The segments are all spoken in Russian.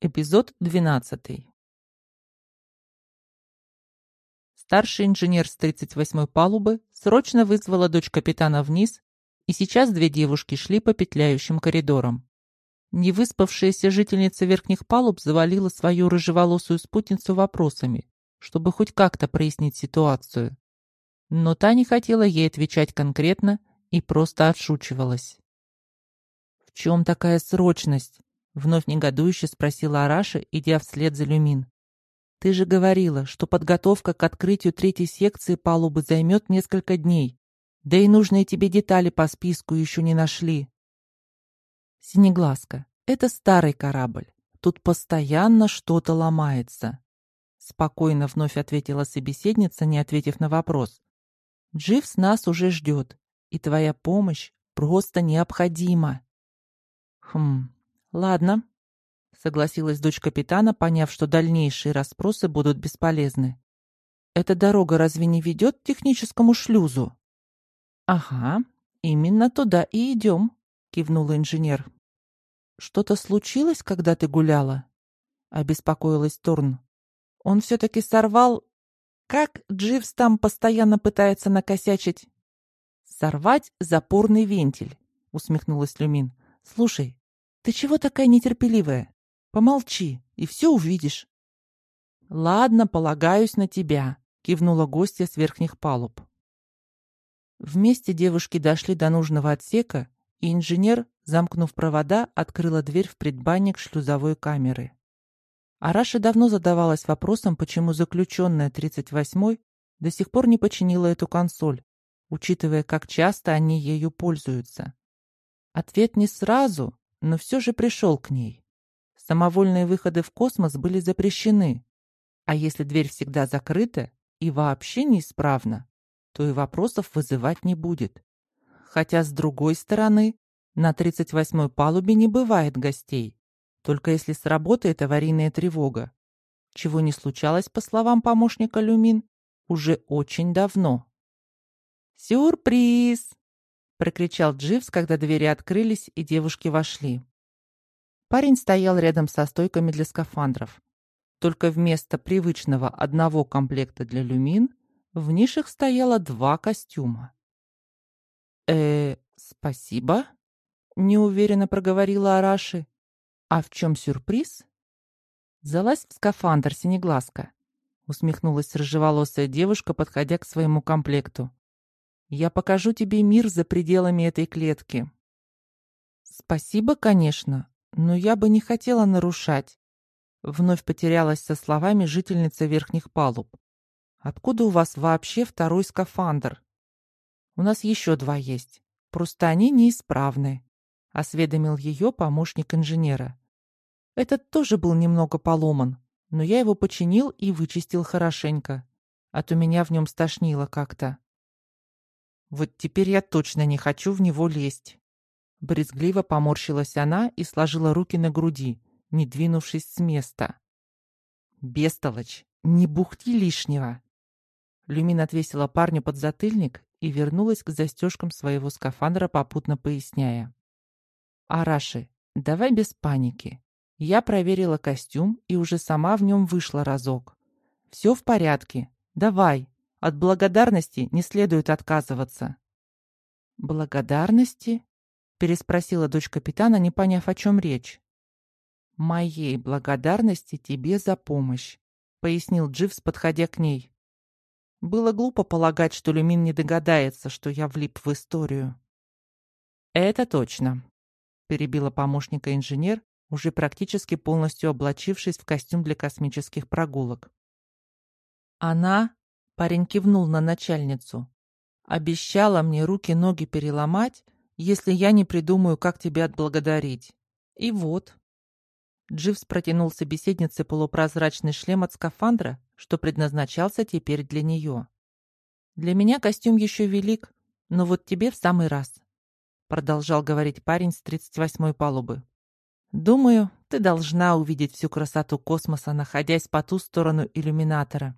Эпизод 12. Старший инженер с 38-й палубы срочно вызвала дочь капитана вниз, и сейчас две девушки шли по петляющим коридорам. Невыспавшаяся жительница верхних палуб завалила свою рыжеволосую спутницу вопросами, чтобы хоть как-то прояснить ситуацию. Но та не хотела ей отвечать конкретно и просто отшучивалась. «В чем такая срочность?» Вновь негодующе спросила Араша, идя вслед за Люмин. «Ты же говорила, что подготовка к открытию третьей секции палубы займет несколько дней. Да и нужные тебе детали по списку еще не нашли». «Синеглазка, это старый корабль. Тут постоянно что-то ломается», — спокойно вновь ответила собеседница, не ответив на вопрос. «Дживс нас уже ждет, и твоя помощь просто необходима». «Хм, «Ладно», — согласилась дочь капитана, поняв, что дальнейшие расспросы будут бесполезны. «Эта дорога разве не ведет к техническому шлюзу?» «Ага, именно туда и идем», — кивнула инженер. «Что-то случилось, когда ты гуляла?» — обеспокоилась Торн. «Он все-таки сорвал... Как Дживс там постоянно пытается накосячить?» «Сорвать запорный вентиль», — усмехнулась Люмин. «Слушай, ты чего такая нетерпеливая? Помолчи, и все увидишь. Ладно, полагаюсь на тебя, кивнула гостья с верхних палуб. Вместе девушки дошли до нужного отсека, и инженер, замкнув провода, открыла дверь в предбанник шлюзовой камеры. Араша давно задавалась вопросом, почему заключенная 38-й до сих пор не починила эту консоль, учитывая, как часто они ею пользуются. Ответ не сразу, но все же пришел к ней. Самовольные выходы в космос были запрещены, а если дверь всегда закрыта и вообще неисправна, то и вопросов вызывать не будет. Хотя, с другой стороны, на 38-й палубе не бывает гостей, только если сработает аварийная тревога, чего не случалось, по словам помощника Люмин, уже очень давно. «Сюрприз!» Прокричал Дживс, когда двери открылись и девушки вошли. Парень стоял рядом со стойками для скафандров. Только вместо привычного одного комплекта для люмин в нишах стояло два костюма. э спасибо», — неуверенно проговорила Араши. «А в чем сюрприз?» «Залазь в скафандр, синеглазка», — усмехнулась рыжеволосая девушка, подходя к своему комплекту. Я покажу тебе мир за пределами этой клетки. Спасибо, конечно, но я бы не хотела нарушать. Вновь потерялась со словами жительница верхних палуб. Откуда у вас вообще второй скафандр? У нас еще два есть. Просто они неисправны, осведомил ее помощник инженера. Этот тоже был немного поломан, но я его починил и вычистил хорошенько. А то меня в нем стошнило как-то. Вот теперь я точно не хочу в него лезть. Брезгливо поморщилась она и сложила руки на груди, не двинувшись с места. «Бестолочь, не бухти лишнего!» Люмин отвесила парню под затыльник и вернулась к застежкам своего скафандра, попутно поясняя. «Араши, давай без паники. Я проверила костюм и уже сама в нем вышла разок. Все в порядке. Давай, от благодарности не следует отказываться. «Благодарности?» — переспросила дочь капитана, не поняв, о чем речь. «Моей благодарности тебе за помощь», — пояснил Дживс, подходя к ней. Было глупо полагать, что Люмин не догадается, что я влип в историю. «Это точно», — перебила помощника инженер, уже практически полностью облачившись в костюм для космических прогулок. «Она Парень кивнул на начальницу. Обещала мне руки-ноги переломать, если я не придумаю, как тебя отблагодарить. И вот. Дживс протянул собеседнице полупрозрачный шлем от скафандра, что предназначался теперь для нее. «Для меня костюм еще велик, но вот тебе в самый раз», продолжал говорить парень с 38-й палубы. «Думаю, ты должна увидеть всю красоту космоса, находясь по ту сторону иллюминатора.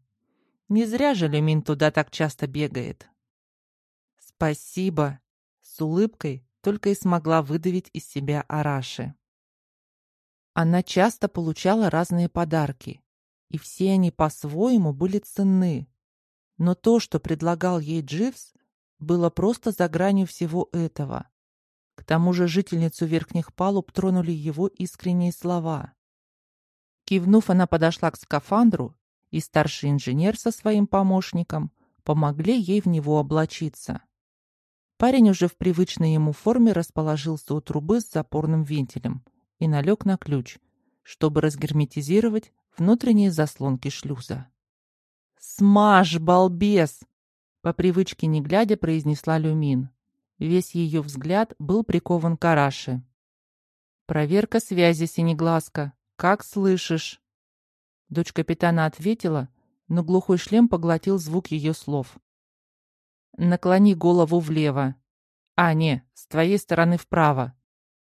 Не зря же Люмин туда так часто бегает. Спасибо. С улыбкой только и смогла выдавить из себя Араши. Она часто получала разные подарки, и все они по-своему были ценны. Но то, что предлагал ей Дживс, было просто за гранью всего этого. К тому же жительницу верхних палуб тронули его искренние слова. Кивнув, она подошла к скафандру, и старший инженер со своим помощником помогли ей в него облачиться. Парень уже в привычной ему форме расположился у трубы с запорным вентилем и налег на ключ, чтобы разгерметизировать внутренние заслонки шлюза. «Смажь, балбес!» По привычке не глядя произнесла Люмин. Весь ее взгляд был прикован к Араше. «Проверка связи, Синеглазка. Как слышишь?» Дочь капитана ответила, но глухой шлем поглотил звук ее слов. Наклони голову влево. А, не, с твоей стороны вправо.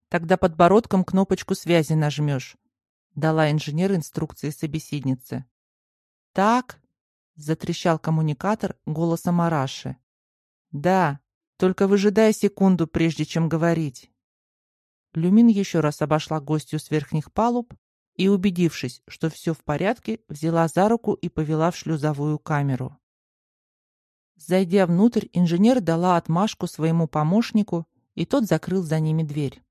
Тогда подбородком кнопочку связи нажмешь. Дала инженер инструкции собеседнице. Так, затрещал коммуникатор голосом Араши. Да, только выжидай секунду, прежде чем говорить. Люмин еще раз обошла гостью с верхних палуб и, убедившись, что все в порядке, взяла за руку и повела в шлюзовую камеру. Зайдя внутрь, инженер дала отмашку своему помощнику, и тот закрыл за ними дверь.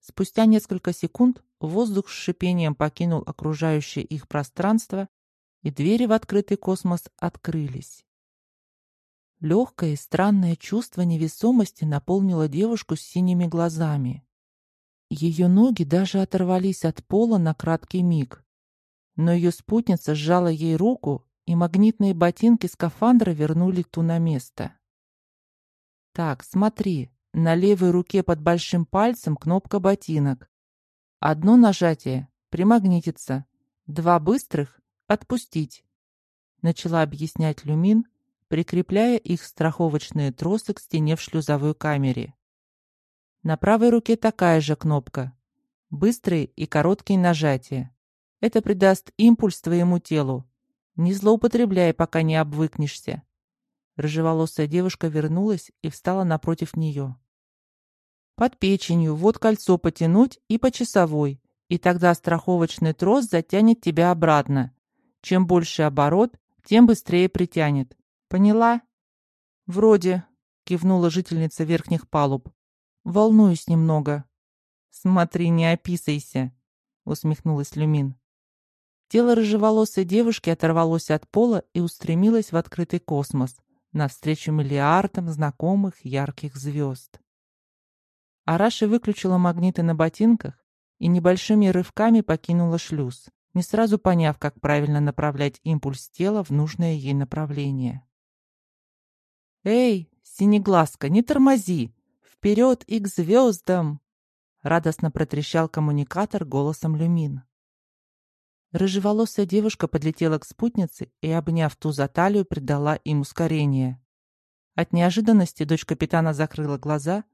Спустя несколько секунд воздух с шипением покинул окружающее их пространство, и двери в открытый космос открылись. Легкое и странное чувство невесомости наполнило девушку с синими глазами. Ее ноги даже оторвались от пола на краткий миг, но ее спутница сжала ей руку и магнитные ботинки скафандра вернули ту на место. Так, смотри, на левой руке под большим пальцем кнопка ботинок. Одно нажатие — примагнитится, два быстрых — отпустить. Начала объяснять Люмин, прикрепляя их страховочные тросы к стене в шлюзовой камере. На правой руке такая же кнопка. Быстрые и короткие нажатия. Это придаст импульс твоему телу, не злоупотребляй, пока не обвыкнешься. Рыжеволосая девушка вернулась и встала напротив нее. Под печенью вот кольцо потянуть и по часовой, и тогда страховочный трос затянет тебя обратно. Чем больше оборот, тем быстрее притянет. Поняла? Вроде, кивнула жительница верхних палуб. Волнуюсь немного. Смотри, не описайся, усмехнулась Люмин. Тело рыжеволосой девушки оторвалось от пола и устремилось в открытый космос, навстречу миллиардам знакомых ярких звезд. Араши выключила магниты на ботинках и небольшими рывками покинула шлюз, не сразу поняв, как правильно направлять импульс тела в нужное ей направление. «Эй, синеглазка, не тормози! Вперед и к звездам!» Радостно протрещал коммуникатор голосом люмин. Рыжеволосая девушка подлетела к спутнице и, обняв ту за талию, придала им ускорение. От неожиданности дочь капитана закрыла глаза,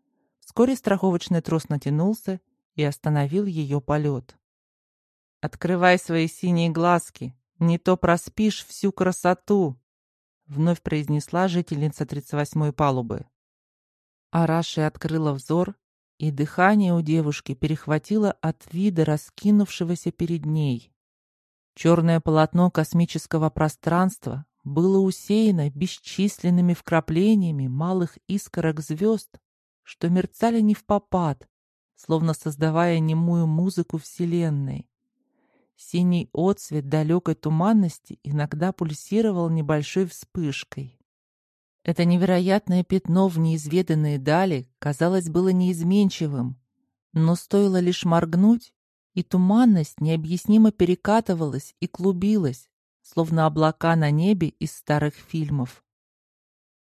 вскоре страховочный трос натянулся и остановил ее полет. «Открывай свои синие глазки, не то проспишь всю красоту!» вновь произнесла жительница 38-й палубы. Араши открыла взор, и дыхание у девушки перехватило от вида раскинувшегося перед ней. Черное полотно космического пространства было усеяно бесчисленными вкраплениями малых искорок звезд, что мерцали не в попад, словно создавая немую музыку Вселенной. Синий отцвет далекой туманности иногда пульсировал небольшой вспышкой. Это невероятное пятно в неизведанные дали, казалось, было неизменчивым, но стоило лишь моргнуть, и туманность необъяснимо перекатывалась и клубилась, словно облака на небе из старых фильмов.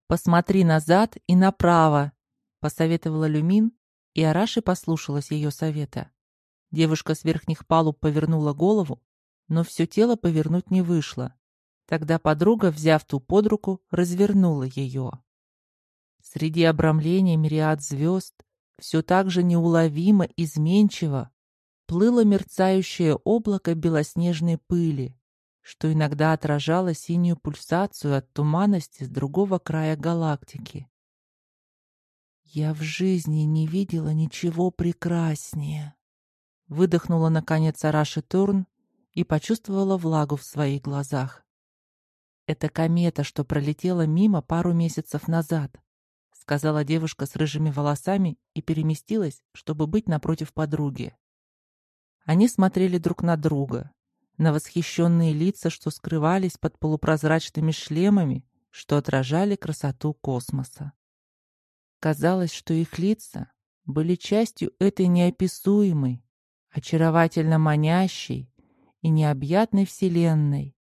«Посмотри назад и направо», — посоветовала Люмин, и Араши послушалась ее совета. Девушка с верхних палуб повернула голову, но все тело повернуть не вышло. Тогда подруга, взяв ту под руку, развернула ее. Среди обрамления мириад звезд все так же неуловимо изменчиво плыло мерцающее облако белоснежной пыли, что иногда отражало синюю пульсацию от туманности с другого края галактики. «Я в жизни не видела ничего прекраснее», Выдохнула, наконец, Араши Турн и почувствовала влагу в своих глазах. «Это комета, что пролетела мимо пару месяцев назад», сказала девушка с рыжими волосами и переместилась, чтобы быть напротив подруги. Они смотрели друг на друга, на восхищенные лица, что скрывались под полупрозрачными шлемами, что отражали красоту космоса. Казалось, что их лица были частью этой неописуемой, очаровательно манящей и необъятной вселенной.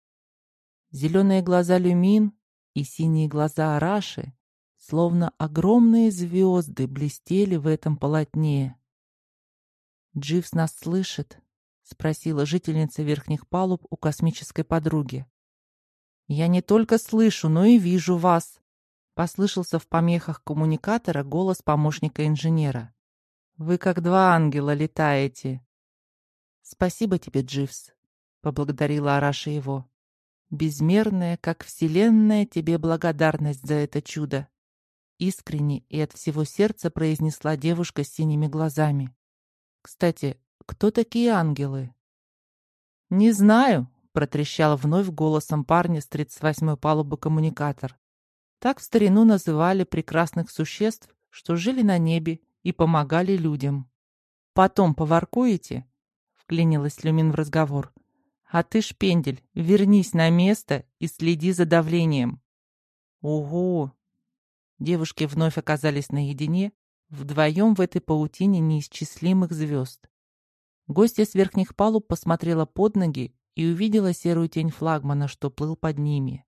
Зеленые глаза Люмин и синие глаза Араши, словно огромные звезды, блестели в этом полотне. «Дживс нас слышит?» — спросила жительница верхних палуб у космической подруги. «Я не только слышу, но и вижу вас», — послышался в помехах коммуникатора голос помощника инженера. «Вы как два ангела летаете». «Спасибо тебе, Дживс», — поблагодарила Араша его. «Безмерная, как вселенная, тебе благодарность за это чудо», — искренне и от всего сердца произнесла девушка с синими глазами. Кстати, кто такие ангелы? Не знаю, протрещал вновь голосом парня с 38-й палубы коммуникатор. Так в старину называли прекрасных существ, что жили на небе и помогали людям. Потом поворкуете? Вклинилась Люмин в разговор. А ты, шпендель, вернись на место и следи за давлением. Ого! Девушки вновь оказались наедине, Вдвоем в этой паутине неисчислимых звезд. Гостья с верхних палуб посмотрела под ноги и увидела серую тень флагмана, что плыл под ними.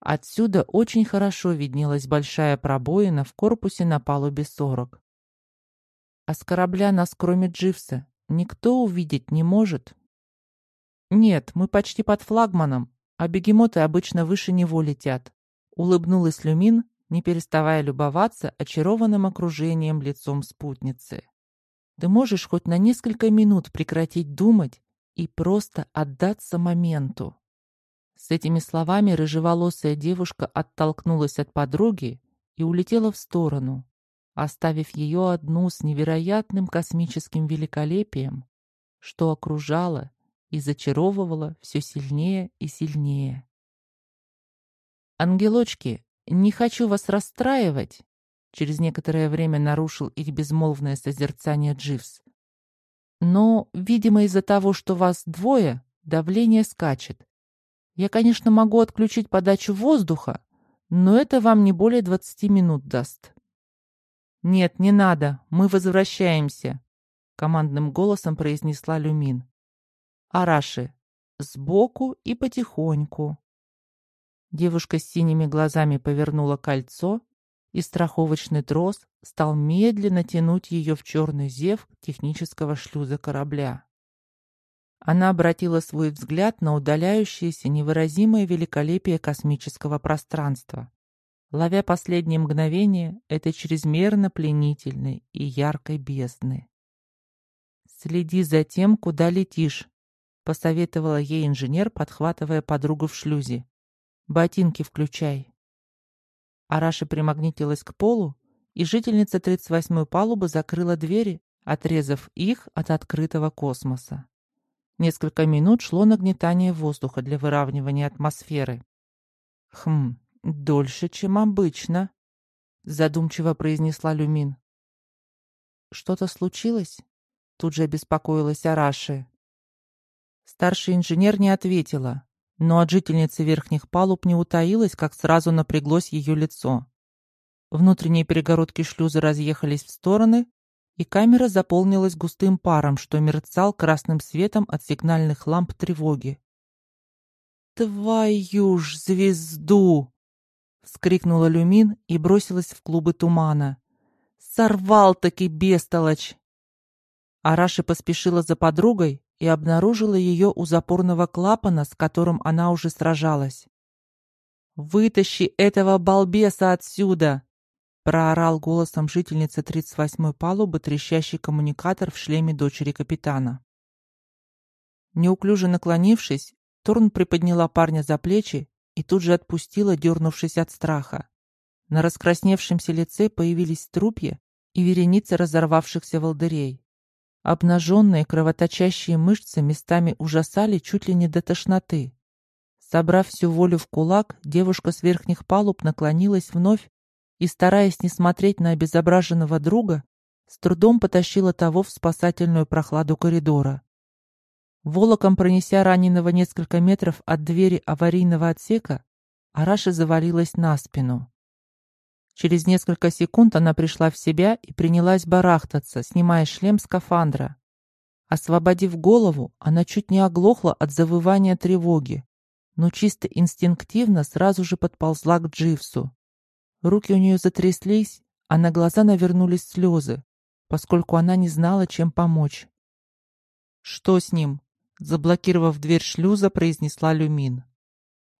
Отсюда очень хорошо виднелась большая пробоина в корпусе на палубе 40. А с корабля нас, кроме Дживса, никто увидеть не может? Нет, мы почти под флагманом, а бегемоты обычно выше него летят. Улыбнулась Люмин, не переставая любоваться очарованным окружением лицом спутницы. Ты можешь хоть на несколько минут прекратить думать и просто отдаться моменту. С этими словами рыжеволосая девушка оттолкнулась от подруги и улетела в сторону, оставив ее одну с невероятным космическим великолепием, что окружало и зачаровывало все сильнее и сильнее. Ангелочки, «Не хочу вас расстраивать», — через некоторое время нарушил их безмолвное созерцание Дживс. «Но, видимо, из-за того, что вас двое, давление скачет. Я, конечно, могу отключить подачу воздуха, но это вам не более двадцати минут даст». «Нет, не надо, мы возвращаемся», — командным голосом произнесла Люмин. «Араши, сбоку и потихоньку». Девушка с синими глазами повернула кольцо, и страховочный трос стал медленно тянуть ее в черный зев технического шлюза корабля. Она обратила свой взгляд на удаляющееся невыразимое великолепие космического пространства, ловя последние мгновения этой чрезмерно пленительной и яркой бездны. «Следи за тем, куда летишь», — посоветовала ей инженер, подхватывая подругу в шлюзе. Ботинки включай. Араша примагнитилась к полу, и жительница 38-й палубы закрыла двери, отрезав их от открытого космоса. Несколько минут шло нагнетание воздуха для выравнивания атмосферы. «Хм, дольше, чем обычно», — задумчиво произнесла Люмин. «Что-то случилось?» — тут же обеспокоилась Араши. Старший инженер не ответила, но от жительницы верхних палуб не утаилось, как сразу напряглось ее лицо. Внутренние перегородки шлюза разъехались в стороны, и камера заполнилась густым паром, что мерцал красным светом от сигнальных ламп тревоги. «Твою ж звезду!» — вскрикнула Люмин и бросилась в клубы тумана. «Сорвал-таки бестолочь!» Араши поспешила за подругой, и обнаружила ее у запорного клапана, с которым она уже сражалась. «Вытащи этого балбеса отсюда!» проорал голосом жительницы 38-й палубы трещащий коммуникатор в шлеме дочери капитана. Неуклюже наклонившись, Торн приподняла парня за плечи и тут же отпустила, дернувшись от страха. На раскрасневшемся лице появились трупья и вереницы разорвавшихся волдырей. Обнаженные кровоточащие мышцы местами ужасали чуть ли не до тошноты. Собрав всю волю в кулак, девушка с верхних палуб наклонилась вновь и, стараясь не смотреть на обезображенного друга, с трудом потащила того в спасательную прохладу коридора. Волоком пронеся раненого несколько метров от двери аварийного отсека, Араша завалилась на спину. Через несколько секунд она пришла в себя и принялась барахтаться, снимая шлем скафандра. Освободив голову, она чуть не оглохла от завывания тревоги, но чисто инстинктивно сразу же подползла к Дживсу. Руки у нее затряслись, а на глаза навернулись слезы, поскольку она не знала, чем помочь. «Что с ним?» Заблокировав дверь шлюза, произнесла Люмин.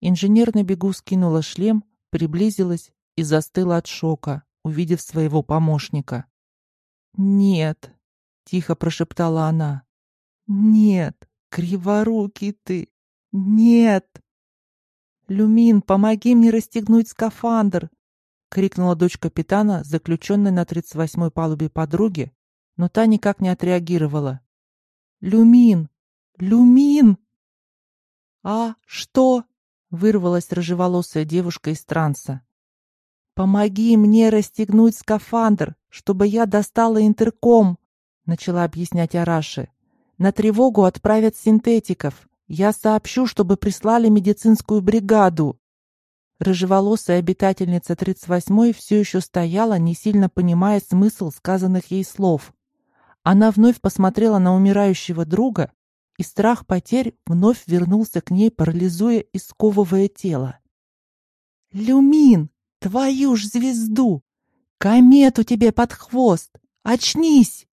Инженер на бегу скинула шлем, приблизилась и застыла от шока, увидев своего помощника. «Нет», — тихо прошептала она. «Нет, криворукий ты! Нет!» «Люмин, помоги мне расстегнуть скафандр!» — крикнула дочь капитана, заключенной на 38-й палубе подруги, но та никак не отреагировала. «Люмин! Люмин!» «А, что?» — вырвалась рыжеволосая девушка из транса. «Помоги мне расстегнуть скафандр, чтобы я достала интерком», — начала объяснять Араши. «На тревогу отправят синтетиков. Я сообщу, чтобы прислали медицинскую бригаду». Рыжеволосая обитательница 38-й все еще стояла, не сильно понимая смысл сказанных ей слов. Она вновь посмотрела на умирающего друга, и страх потерь вновь вернулся к ней, парализуя и сковывая тело. «Люмин!» Твою ж звезду! Комету тебе под хвост! Очнись!»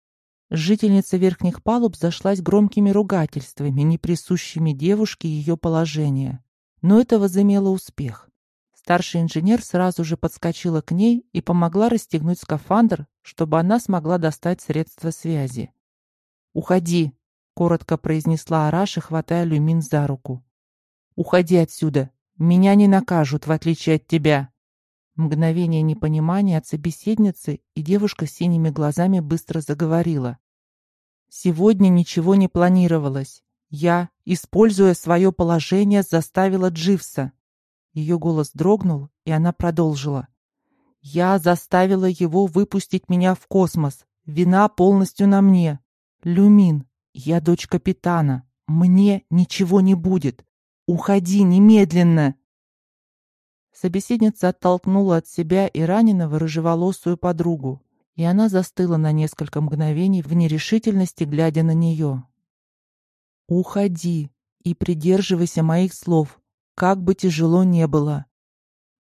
Жительница верхних палуб зашлась громкими ругательствами, не присущими девушке ее положения. Но это возымело успех. Старший инженер сразу же подскочила к ней и помогла расстегнуть скафандр, чтобы она смогла достать средства связи. «Уходи!» — коротко произнесла Араша, хватая Люмин за руку. «Уходи отсюда! Меня не накажут, в отличие от тебя!» Мгновение непонимания от собеседницы, и девушка с синими глазами быстро заговорила. «Сегодня ничего не планировалось. Я, используя свое положение, заставила Дживса». Ее голос дрогнул, и она продолжила. «Я заставила его выпустить меня в космос. Вина полностью на мне. Люмин, я дочь капитана. Мне ничего не будет. Уходи немедленно!» Собеседница оттолкнула от себя и раненого рыжеволосую подругу, и она застыла на несколько мгновений в нерешительности, глядя на нее. «Уходи и придерживайся моих слов, как бы тяжело не было»,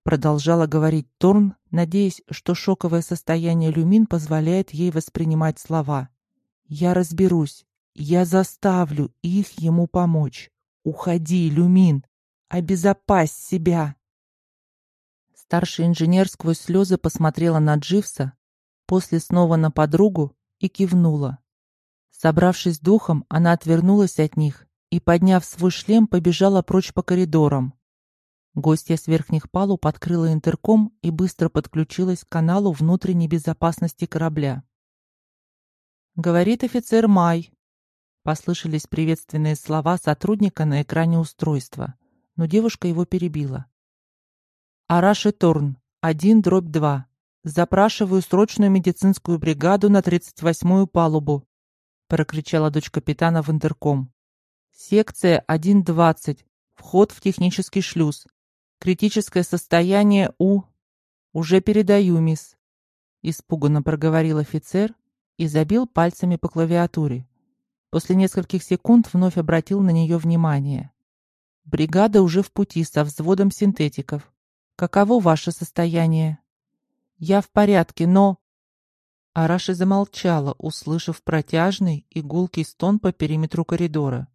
продолжала говорить Торн, надеясь, что шоковое состояние Люмин позволяет ей воспринимать слова. «Я разберусь. Я заставлю их ему помочь. Уходи, Люмин. Обезопась себя!» Старший инженер сквозь слезы посмотрела на Дживса, после снова на подругу и кивнула. Собравшись духом, она отвернулась от них и, подняв свой шлем, побежала прочь по коридорам. Гостья с верхних палуб открыла интерком и быстро подключилась к каналу внутренней безопасности корабля. «Говорит офицер Май», — послышались приветственные слова сотрудника на экране устройства, но девушка его перебила. Араши Торн, 1 дробь 2. Запрашиваю срочную медицинскую бригаду на 38-ю палубу, прокричала дочь капитана в интерком. Секция 1.20. Вход в технический шлюз. Критическое состояние у... Уже передаю, мисс. Испуганно проговорил офицер и забил пальцами по клавиатуре. После нескольких секунд вновь обратил на нее внимание. Бригада уже в пути со взводом синтетиков. Каково ваше состояние? Я в порядке, но... Араши замолчала, услышав протяжный и гулкий стон по периметру коридора.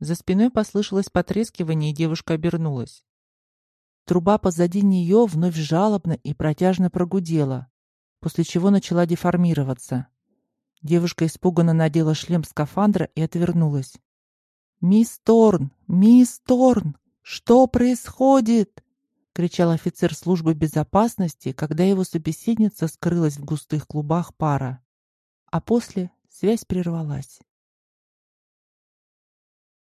За спиной послышалось потрескивание, и девушка обернулась. Труба позади нее вновь жалобно и протяжно прогудела, после чего начала деформироваться. Девушка испуганно надела шлем скафандра и отвернулась. «Мисс Торн! Мисс Торн! Что происходит?» Кричал офицер службы безопасности, когда его собеседница скрылась в густых клубах пара. А после Связь прервалась.